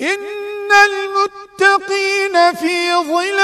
إن المتقين في ظل